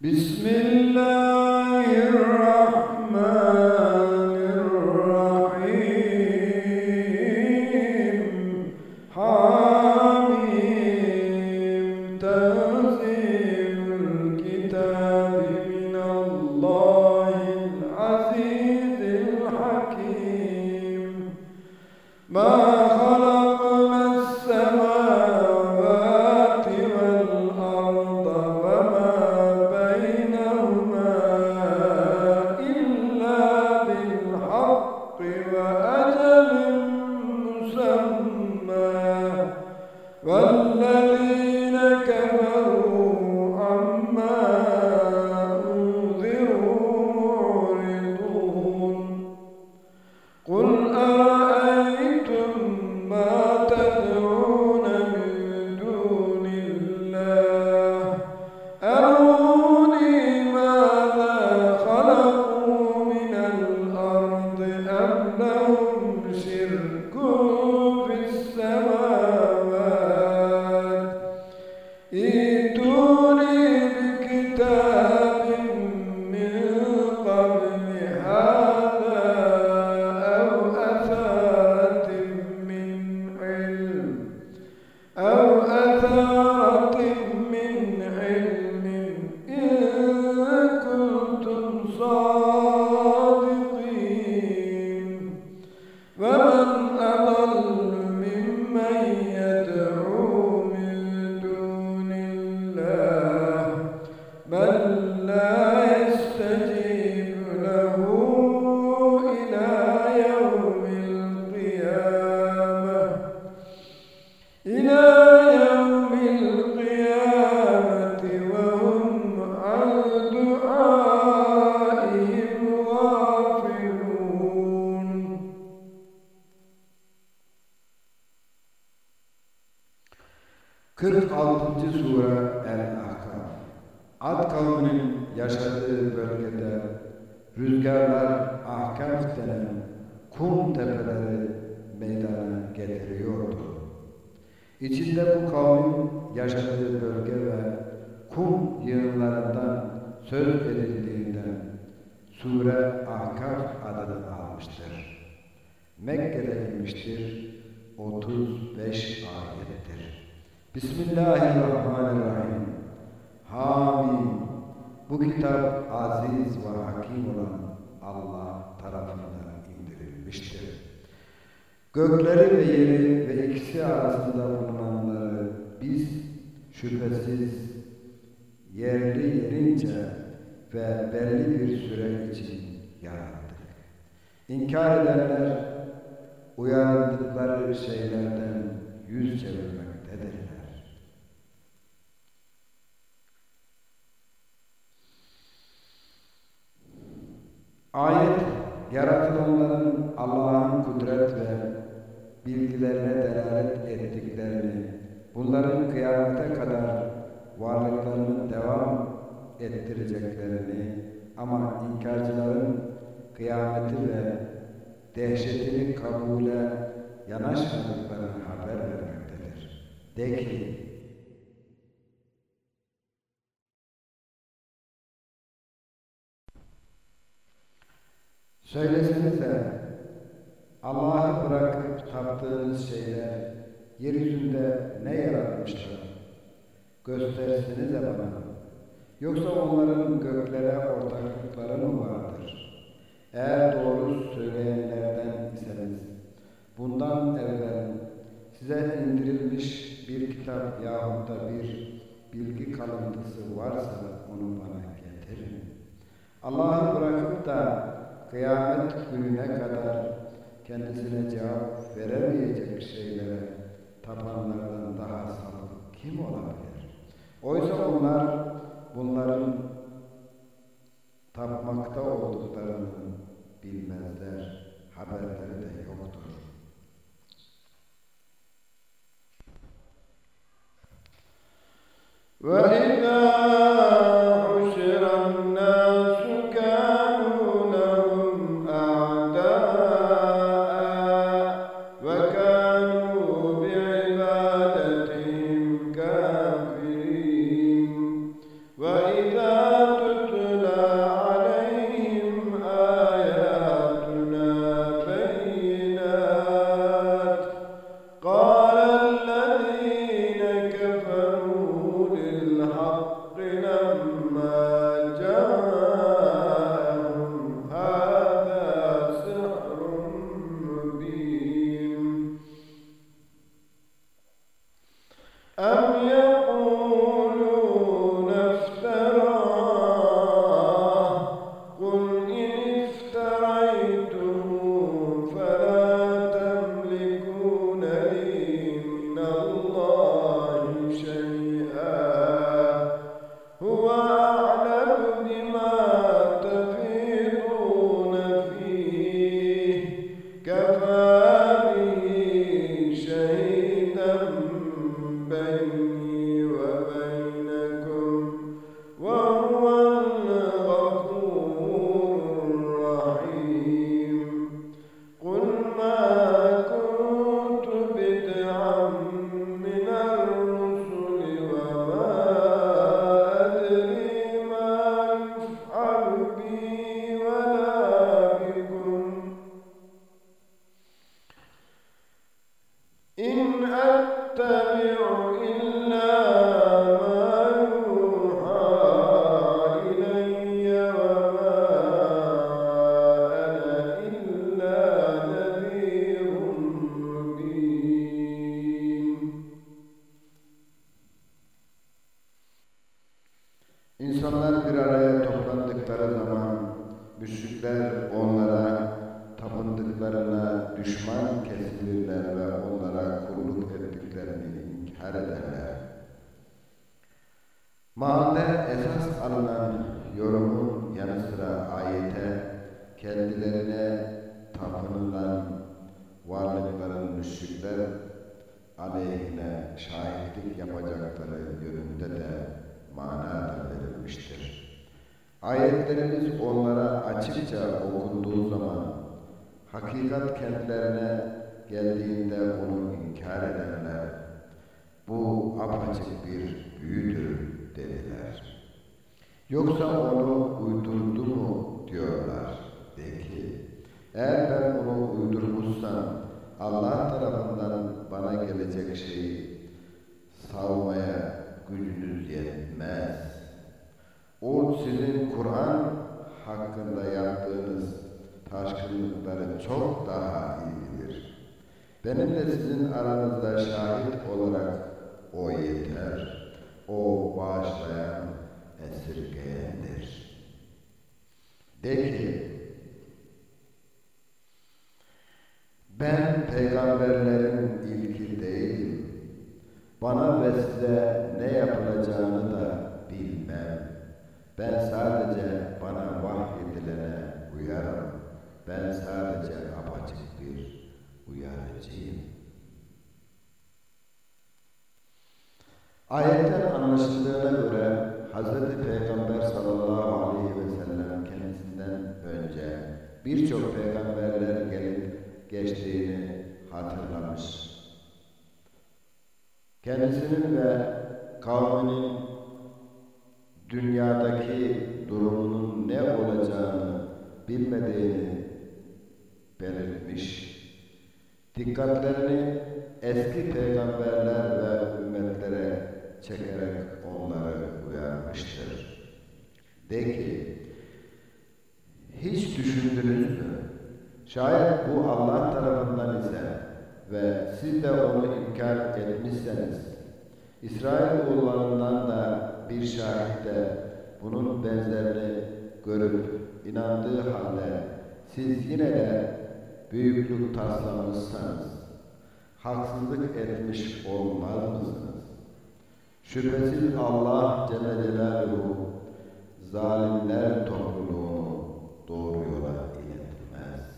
Bismillahirrahmanirrahim. Ayettir. Bismillahirrahmanirrahim. Hamim. Bu kitap aziz ve hakim olan Allah tarafından indirilmiştir. Gökleri ve yeri ve ikisi arasında bulunanları biz şüphesiz yerli yerince ve belli bir süre için yarattık. İnkar edenler uyarıldıkları şeylerden yüz çevirmektedirler. Ayet, yaratılanların Allah'ın kudret ve bilgilerine delalet ettiklerini, bunların kıyamete kadar varlıklarını devam ettireceklerini ama inkarcıların kıyameti ve dehşetini kabule yanaşmadıklarını haber vermektedir. De ki, Söylesenize, Allah'ı bırakıp taptığınız şeyler yeryüzünde ne yaratmışlar? Göstersenize bana. Yoksa onların göklere ortaklıkları mı vardır? Eğer doğru söyleyenlerden iseniz, bundan evvel size indirilmiş bir kitap yahut da bir bilgi kalıntısı varsa onu bana getirin. Allah'ı bırakıp da kıyamet gününe kadar kendisine cevap veremeyecek şeylere tapanlardan daha sapık kim olabilir? Oysa onlar bunların tapmakta olduklarını bilmezler, haberleri de yoktur. وإذا Yoksa onu uydurdu mu diyorlar. De ki, eğer ben onu uydurmuşsam Allah tarafından bana gelecek şeyi savmaya gücünüz yetmez. O sizin Kur'an hakkında yaptığınız taşkınlıkları çok daha iyi bilir. Benimle sizin aranızda şahit olarak o yeter. O bağışlayan, esirgeyendir. De ki, ben peygamberlerin ilki değilim. Bana ve size ne yapılacağını da bilmem. Ben sadece bana vahyedilene uyarım. Ben sadece apaçık bir uyarıcıyım. Ayetten anlaşıldığına göre Hz. Peygamber sallallahu aleyhi ve sellem kendisinden önce birçok peygamberler gelip geçtiğini hatırlamış. Kendisinin ve kavminin dünyadaki durumunun ne olacağını bilmediğini belirtmiş. Dikkatlerini eski peygamberler ve ümmetlere çekerek onları uyarmıştır. De ki, hiç düşündünüz mü? Şayet bu Allah tarafından ise ve siz de onu inkar etmişseniz, İsrail oğullarından da bir şahit de bunun benzerini görüp inandığı halde siz yine de büyüklük taslamışsanız, haksızlık etmiş olmaz mısınız? Şüphesiz Allah Celle Celaluhu zalimler topluluğunu doğru yola iletmez.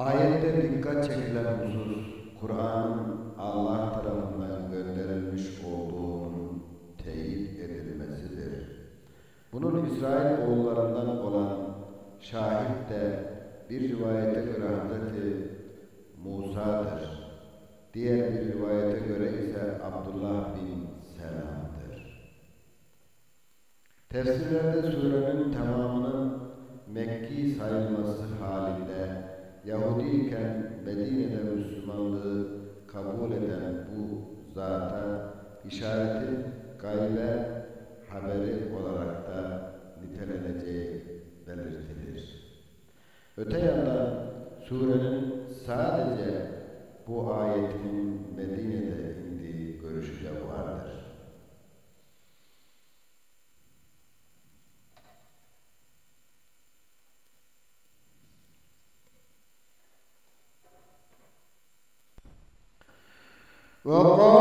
Ayette dikkat çekilen husus, Kur'an'ın Allah tarafından gönderilmiş olduğunun teyit edilmesidir. Bunun İsrail oğullarından olan şahit de bir rivayete göre Hazreti Musa'dır. Diğer bir rivayete göre ise Abdullah bin Selam'dır. Tefsirlerde surenin tamamının Mekki sayılması halinde Yahudiyken Medine'de Müslümanlığı kabul eden bu zata işaretin gaybe haberi olarak da niteleneceği belirtilir. Öte yandan surenin sadece bu ayetinin Medine'de indiği görüşü de vardır. Coco.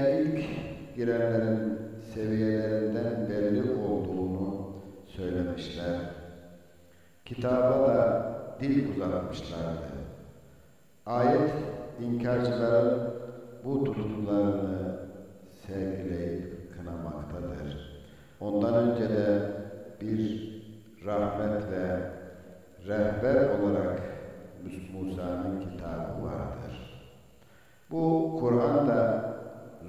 Dine ilk girenlerin seviyelerinden belli olduğunu söylemişler. Kitaba da dil uzatmışlardı. Ayet inkarcıların bu tutumlarını sergileyip kınamaktadır. Ondan önce de bir rahmet ve rehber olarak Musa'nın kitabı vardır. Bu Kur'an'da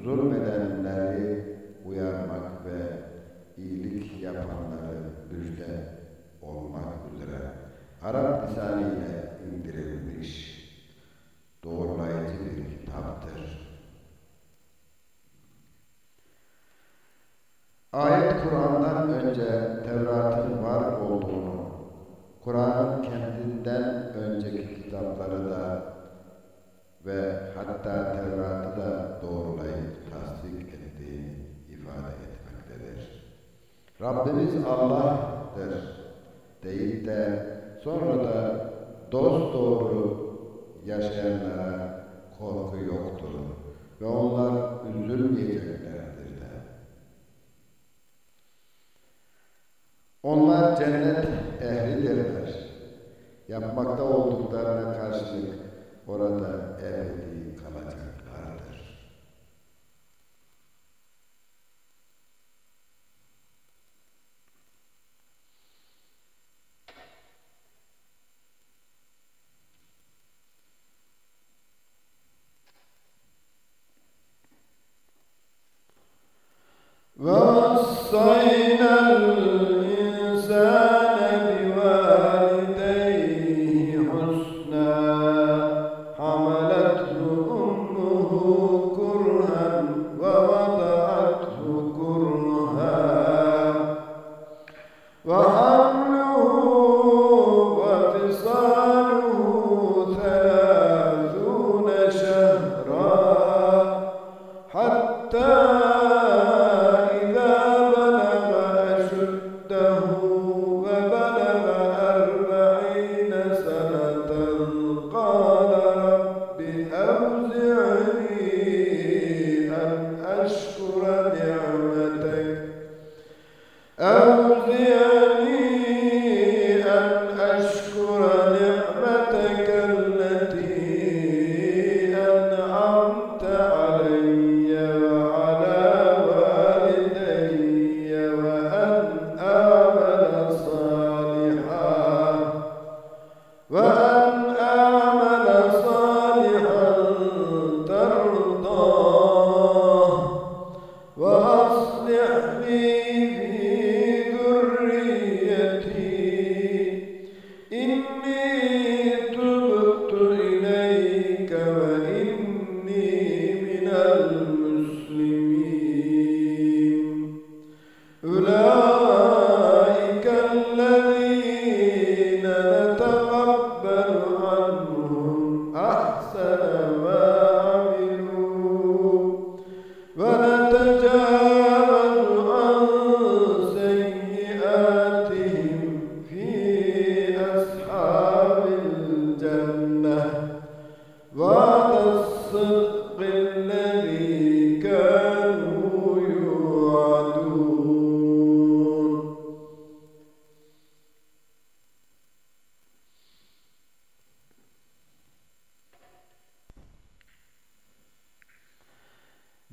zulmedenleri uyarmak ve iyilik yapanları müjde olmak üzere Arap lisanıyla indirilmiş doğrulayıcı bir kitaptır. Ayet Kur'an'dan önce Tevrat'ın var olduğunu, Kur'an'ın kendinden önceki kitapları da ve hatta Tevrat'ı da doğrulayıp tasdik ettiğini ifade etmektedir. Rabbimiz Allah'tır deyip de sonra da dost doğru yaşayanlara korku yoktur ve onlar üzülmeyeceklerdir de. Onlar cennet ehlidirler. Yapmakta olduklarına karşılık orada ebedi kalacaklardır.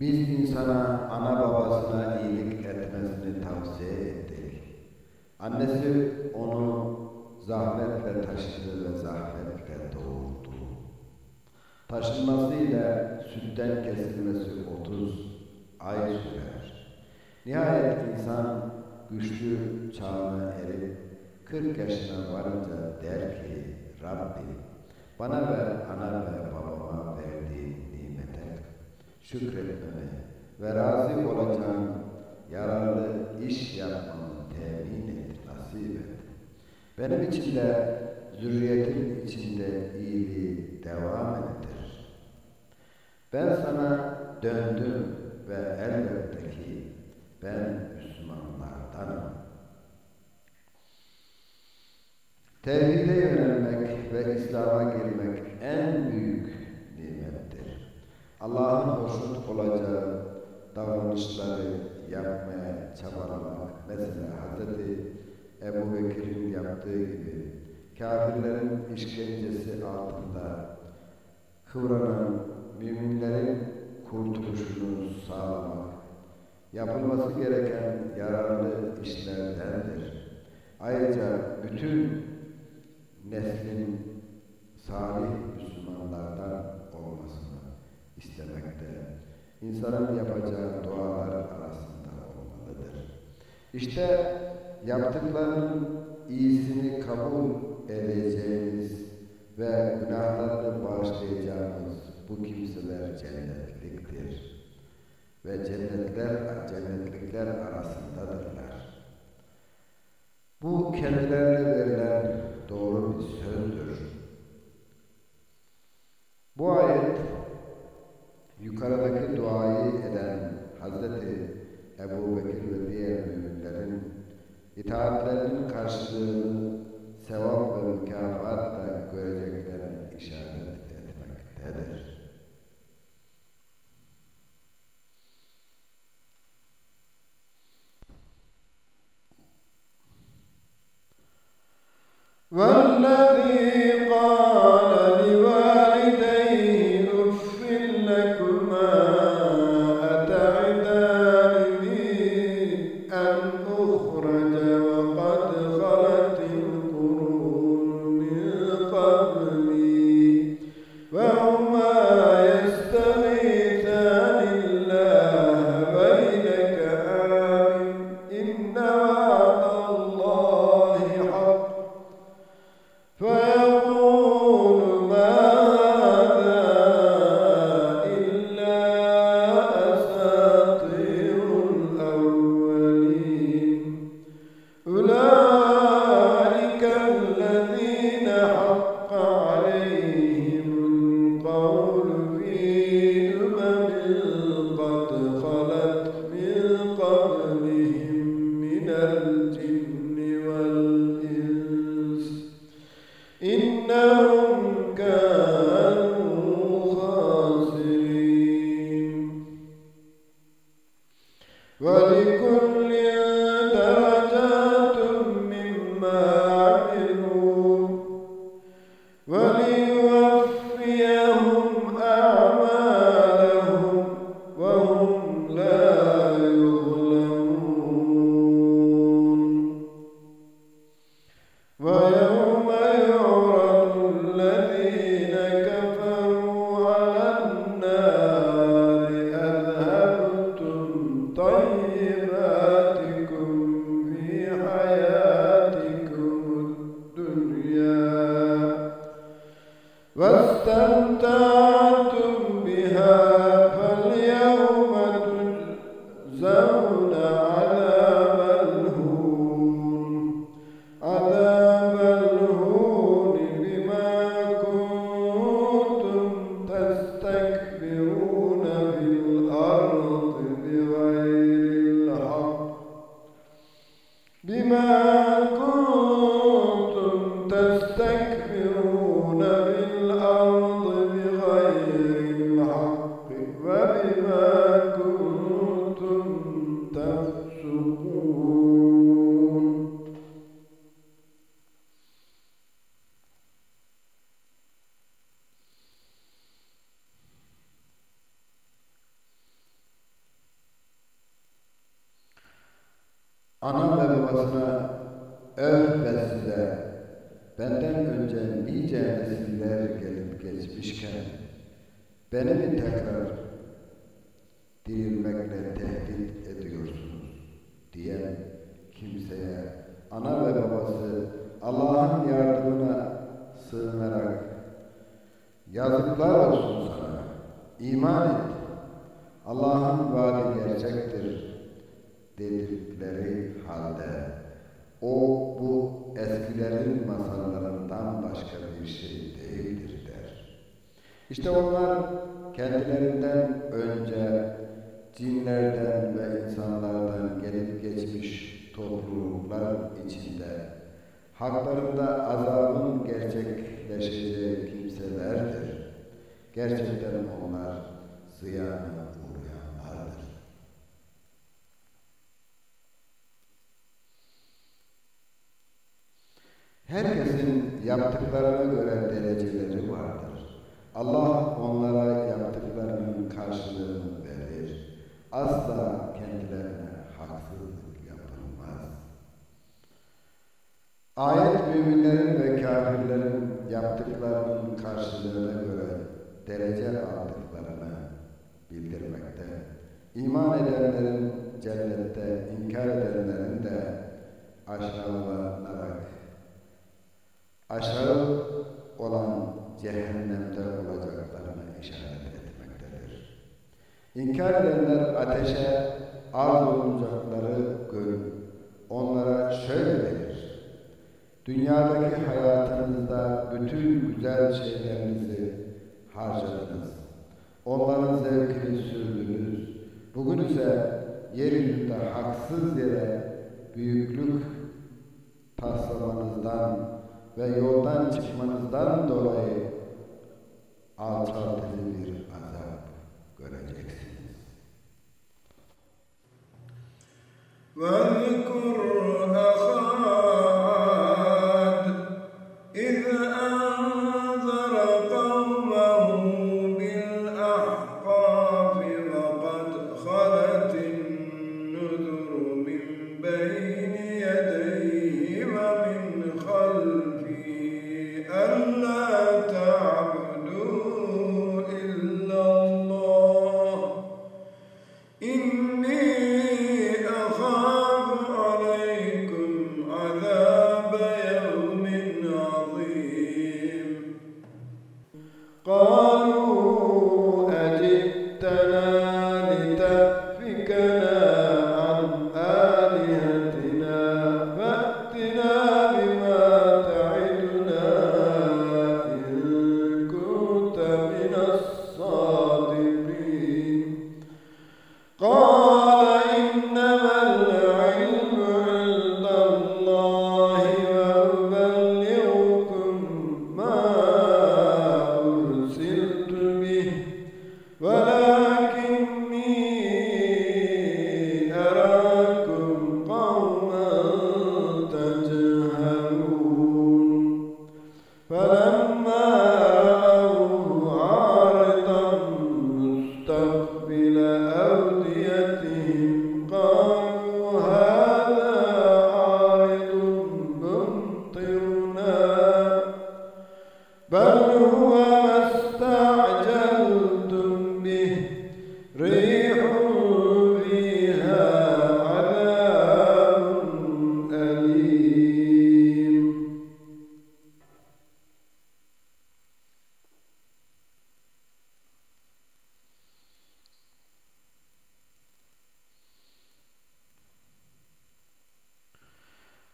Biz insana ana babasına iyilik etmesini tavsiye ettik. Annesi onu zahmetle taşıdı ve zahmetle doğurdu. Taşınmasıyla sütten kesilmesi 30 ay sürer. Nihayet insan güçlü çağına erip 40 yaşına varınca der ki Rabbim bana ve ana ve nimete şükretmemi ve razı olacağım yararlı iş yapmamı temin et, nasip et. Benim için de zürriyetim içinde iyiliği devam ettir. Ben sana döndüm ve elbette ki ben Müslümanlardanım. Tevhide yönelmek ve İslam'a girmek en büyük. Allah'ın hoşnut olacağı davranışları yapmaya çabalamak, mesela Hz. Ebu Bekir'in yaptığı gibi kafirlerin işkencesi altında kıvranan müminlerin kurtuluşunu sağlamak, yapılması gereken yararlı işlerdendir. Ayrıca bütün neslin salih Müslümanlardan istemekte, insanın yapacağı dualar arasında olmalıdır. İşte yaptıklarının iyisini kabul edeceğimiz ve günahlarını bağışlayacağımız bu kimseler cennetliktir. Ve cennetler, cennetlikler arasındadırlar. Bu kendilerine verilen doğru bir sözdür. Bu ayet yukarıdaki duayı eden Hazreti Ebu Bekir ve diğer müminlerin itaatlerinin karşılığını sevap ve mükafatla göreceklerine işaret etmektedir. والذي iman et Allah'ın vaadi gerçektir dedikleri halde o bu eskilerin masallarından başka bir şey değildir der. İşte onlar kendilerinden önce cinlerden ve insanlardan gelip geçmiş topluluklar içinde haklarında azabın gerçekleşeceği kimselerdir. Gerçekten onlar ziyana uğrayanlardır. Herkesin yaptıklarına göre dereceleri vardır. Allah onlara yaptıklarının karşılığını verir. Asla kendilerine haksızlık yapılmaz. Ayet müminlerin ve kafirlerin yaptıklarının karşılığına göre derece aldıklarını bildirmekte. İman edenlerin cennette, inkar edenlerin de aşağılanarak aşağı olan cehennemde olacaklarına işaret etmektedir. İnkar edenler ateşe arz olacakları gün onlara şöyle denir. Dünyadaki hayatınızda bütün güzel şeylerinizi harcadınız. Onların zevkini sürdünüz. Bugün ise yeryüzünde haksız yere büyüklük taslamanızdan ve yoldan çıkmanızdan dolayı alçaltıcı bir azap göreceksiniz. واذكر أخا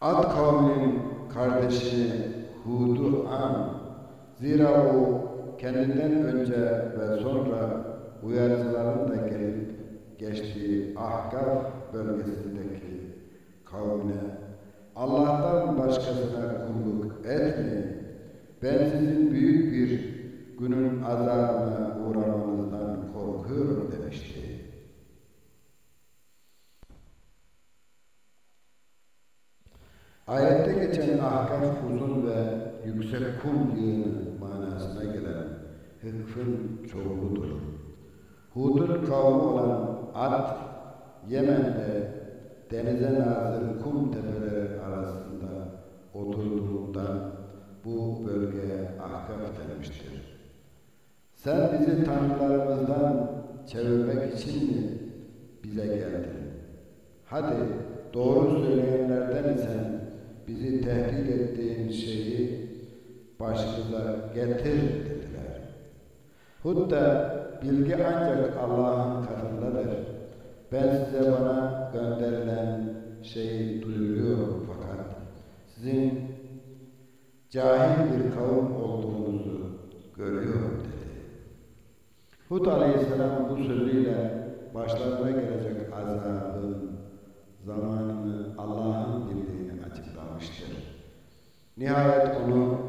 Ad kavminin kardeşi Hud'u an. Zira o kendinden önce ve sonra uyarıcıların da gelip geçtiği Ahkaf bölgesindeki kavmine Allah'tan başkasına kulluk etmeyin. Ben sizin büyük bir günün azabına uğramanızdan korkuyorum demişti. Ayette geçen ahkam uzun ve yüksek kum yığını manasına gelen hıkfın çoğuludur. Hud'un kavmi olan Ad, Yemen'de denize nazır kum tepeleri arasında oturduğundan bu bölgeye ahkam denmiştir. Sen bizi tanrılarımızdan çevirmek için mi bize geldin? Hadi doğru söyleyenlerden isen bizi tehdit ettiğin şeyi başımıza getir dediler. Hud da bilgi ancak Allah'ın katındadır. Ben size bana gönderilen şeyi duyuruyorum fakat sizin cahil bir kavim olduğunuzu görüyorum dedi. Hud aleyhisselam bu sözüyle başlarına gelecek azabın zamanını Allah'ın. Nihayet onu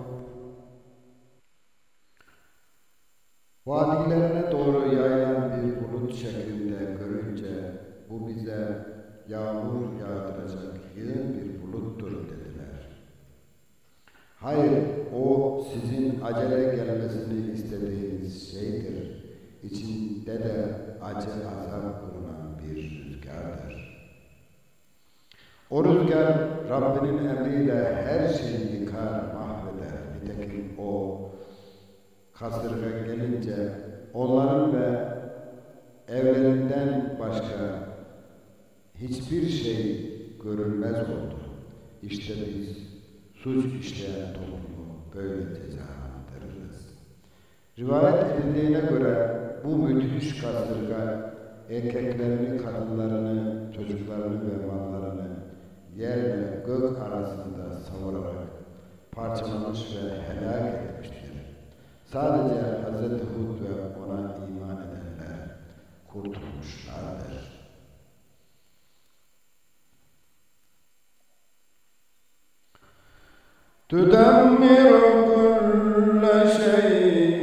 vadilerine doğru yayılan bir bulut şeklinde görünce bu bize yağmur yağdıracak yığın bir buluttur dediler. Hayır, o sizin acele gelmesini istediğiniz şeydir. İçinde de acı azap bulunan bir rüzgardır. O rüzgar Rabbinin emriyle her şeyi yıkar, mahveder. Nitekim o kasırga gelince onların ve evlerinden başka hiçbir şey görünmez oldu. İşte biz suç işleyen toplumu böyle cezalandırırız. Rivayet edildiğine göre bu müthiş kasırga erkeklerini, kadınlarını, çocuklarını ve mallarını yerle gök arasında savurarak parçalamış ve helak etmiştir. Sadece Hz. Hud ve ona iman edenler kurtulmuşlardır. تدمر كل شيء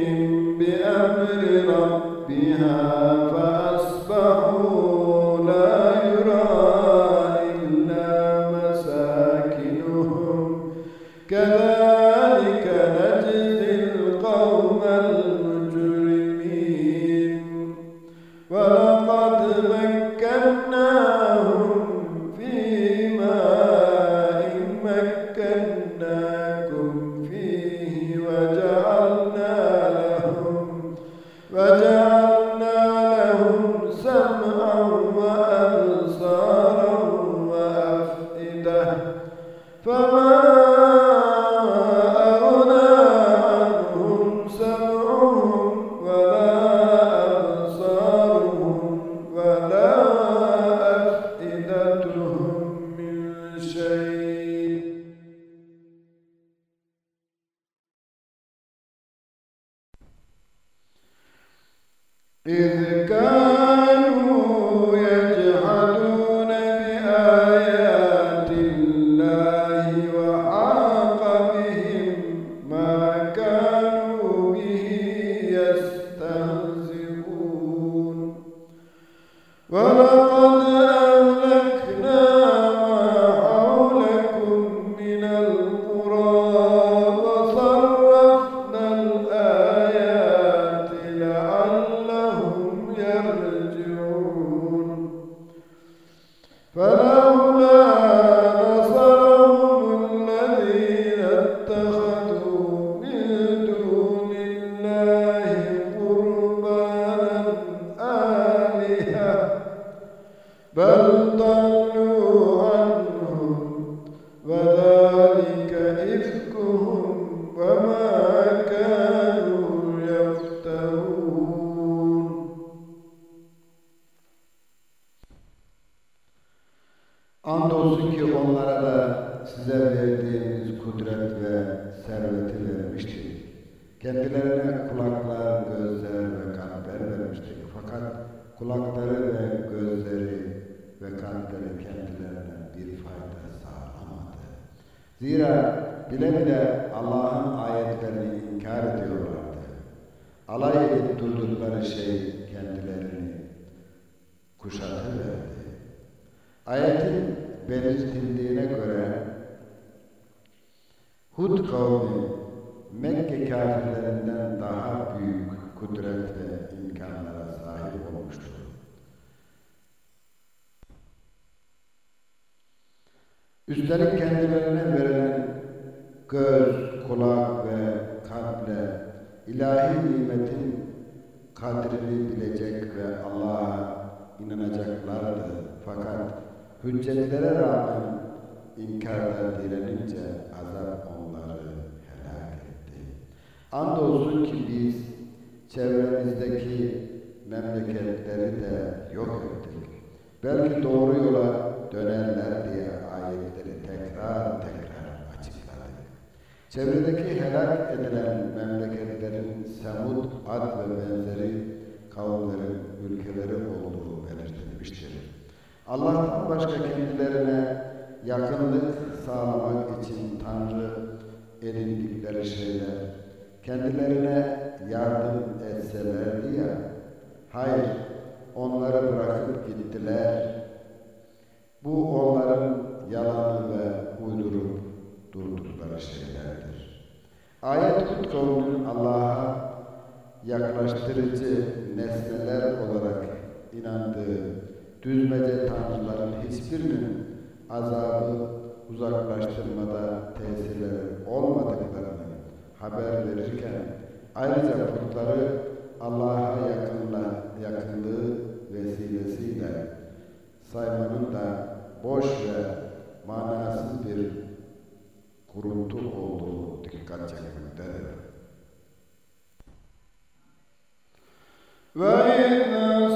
بأمر ربها bile bile Allah'ın ayetlerini inkar ediyorlardı. Alay edip durdukları şey kendilerini kuşatıverdi. Ayetin belirtildiğine göre Hud kavmi Mekke kafirlerinden daha büyük kudret ve imkanlara sahip olmuştur. Üstelik kendilerine verilen göz, kulak ve kalple ilahi nimetin kadrini bilecek ve Allah'a inanacaklardı. Fakat hüccetlere rağmen inkarda direnince azap onları helak etti. Andolsun ki biz çevremizdeki memleketleri de yok ettik. Belki doğru yola dönerler diye ayetleri tekrar tekrar. Çevredeki helak edilen memleketlerin Semud, Ad ve benzeri kavimlerin ülkeleri olduğu belirtilmiştir. Allah'tan başka kendilerine yakınlık sağlamak için Tanrı edindikleri şeyler kendilerine yardım etselerdi ya, hayır onları bırakıp gittiler. Bu onların yalanı ve uydurup durdukları şeylerdir. Ayet kavminin Allah'a yaklaştırıcı nesneler olarak inandığı düzmece tanrıların hiçbirinin azabı uzaklaştırmada tesirleri olmadıklarını haber verirken ayrıca putları Allah'a yakınla, yakınlığı vesilesiyle saymanın da boş ve manasız bir kuruntu olduğu dikkat çekmekte. Ve inna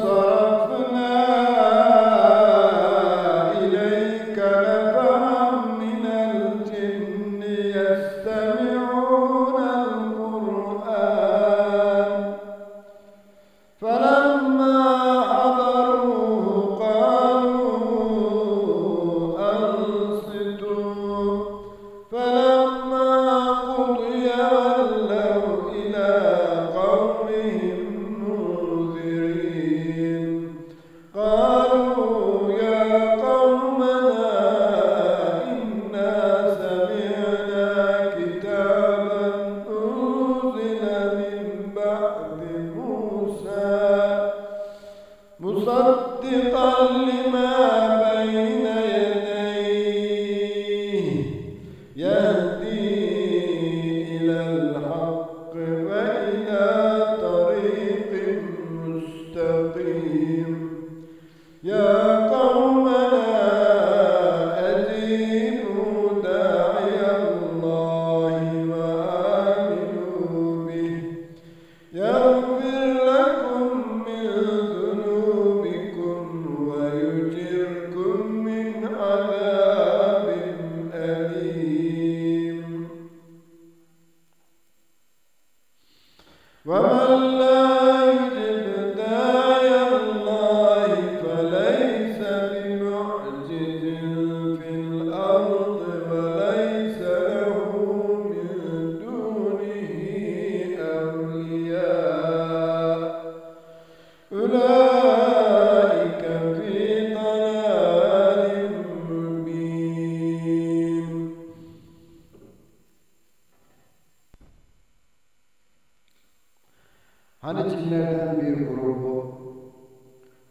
Cinlerden bir grubu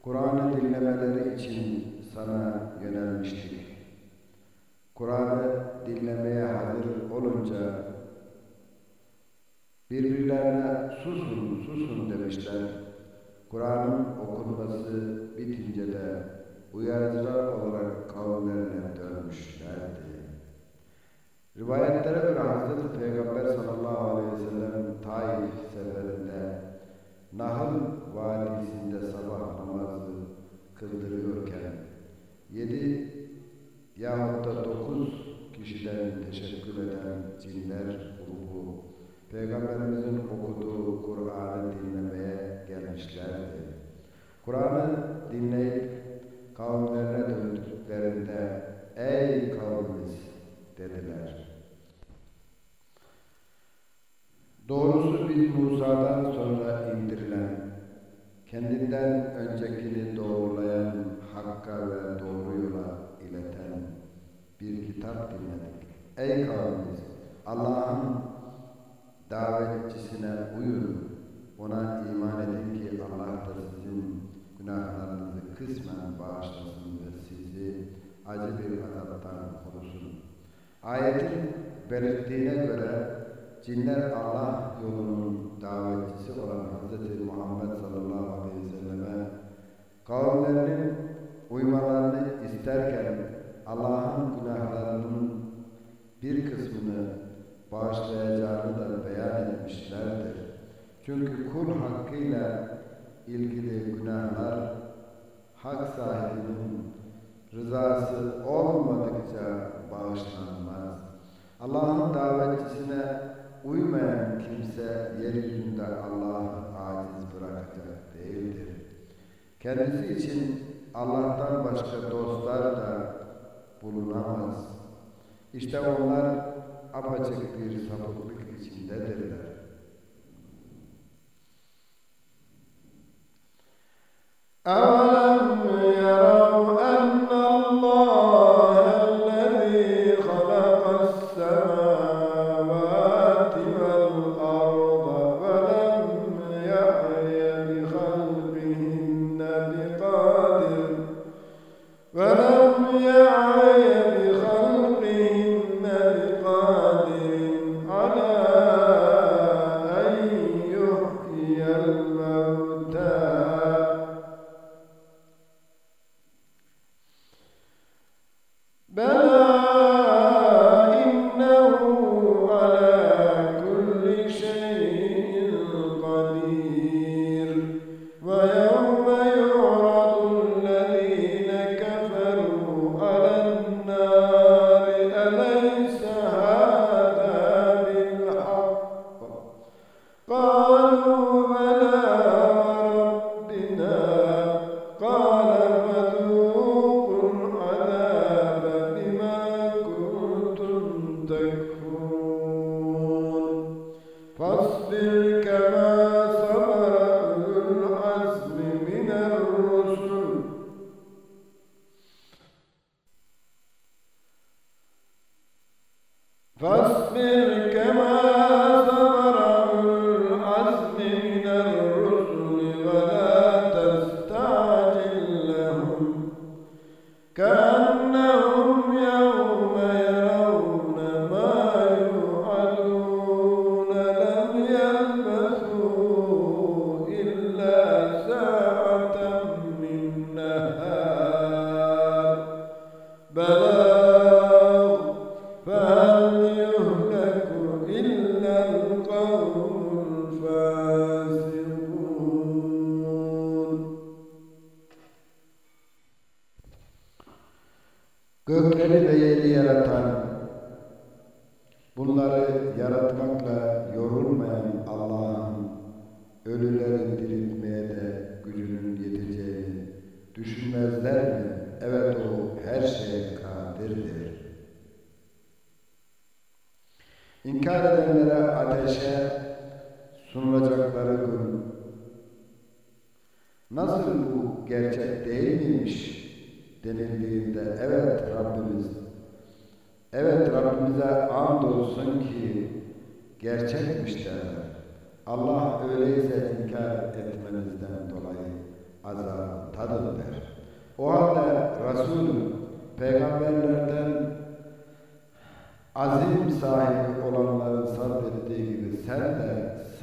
Kur'an'ı dinlemeleri için sana yönelmiştik. Kur'an'ı dinlemeye hazır olunca birbirlerine susun susun demişler. Kur'an'ın okunması bitince de uyarıcılar olarak kavimlerine dönmüşlerdi. Rivayetlere göre Hazreti Peygamber sallallahu aleyhi ve sellem Taif seferinde Nahl Vadisi'nde sabah namazı kıldırıyorken yedi yahut da dokuz kişiden teşekkür eden cinler grubu Peygamberimizin okuduğu Kur'an'ı dinlemeye gelmişlerdi. Kur'an'ı dinleyip kavimlerine döndüklerinde ey kavmimiz dediler. Doğrusu biz Musa'dan sonra indirilen, kendinden öncekini doğrulayan, hakka ve doğru yola ileten bir kitap dinledik. Ey kavmimiz! Allah'ın davetçisine uyun, ona iman edin ki Allah da sizin günahlarınızı kısmen bağışlasın ve sizi acı bir azaptan korusun. Ayetin belirttiğine göre cinler Allah yolunun davetçisi olan Hz. Muhammed sallallahu aleyhi ve selleme kavimlerinin uymalarını isterken Allah'ın günahlarının bir kısmını bağışlayacağını da beyan etmişlerdir. Çünkü kul hakkıyla ilgili günahlar hak sahibinin rızası olmadıkça bağışlanmaz. Allah'ın davetçisine uymayan kimse yeryüzünde Allah'ı aciz bırakacak değildir. Kendisi için Allah'tan başka dostlar da bulunamaz. İşte onlar apaçık bir sapıklık içindedirler. أولم يروا ولم يعي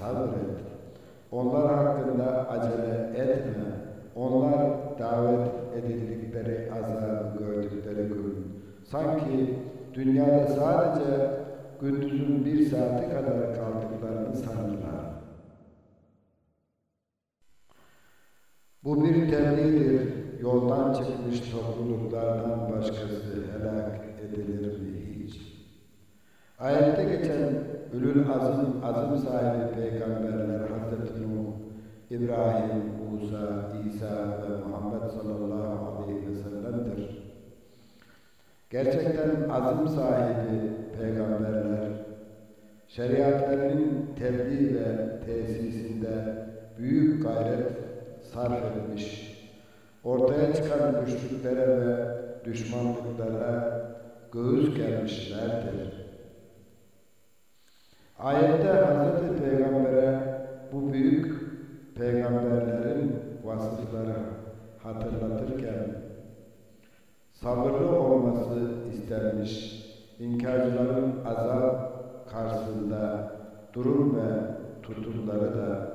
sabret. Onlar hakkında acele etme. Onlar davet edildikleri azabı gördükleri gün sanki dünyada sadece gündüzün bir saati kadar kaldıklarını sanırlar. Bu bir tebliğdir. Yoldan çıkmış topluluklardan başkası helak edilir mi hiç? Ayette geçen ülül azım, azım sahibi peygamberler Hazreti İbrahim, Musa, İsa ve Muhammed sallallahu aleyhi ve sellem'dir. Gerçekten azım sahibi peygamberler, şeriatlarının tebliğ ve tesisinde büyük gayret sarf etmiş, ortaya çıkan güçlüklere ve düşmanlıklara göğüs germişlerdir. Ayette Hz. Peygamber'e bu büyük peygamberlerin vasıfları hatırlatırken sabırlı olması istenmiş, inkarcıların azap karşısında durum ve tutumları da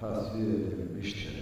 tasvir edilmiştir.